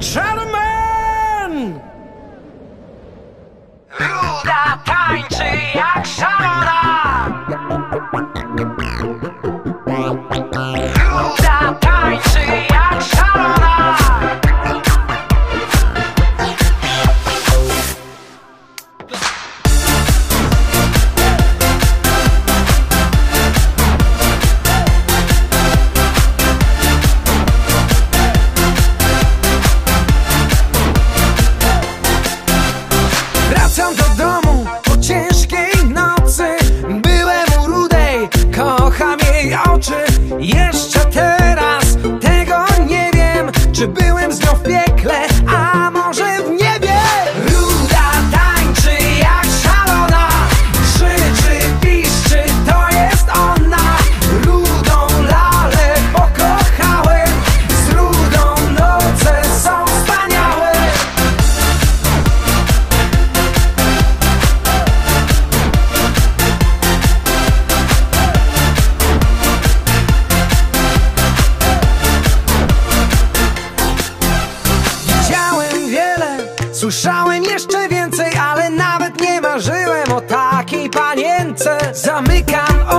Gentlemen! Luda tańczy! should be Słyszałem jeszcze więcej, ale nawet nie marzyłem o takiej panience. Zamykam oczy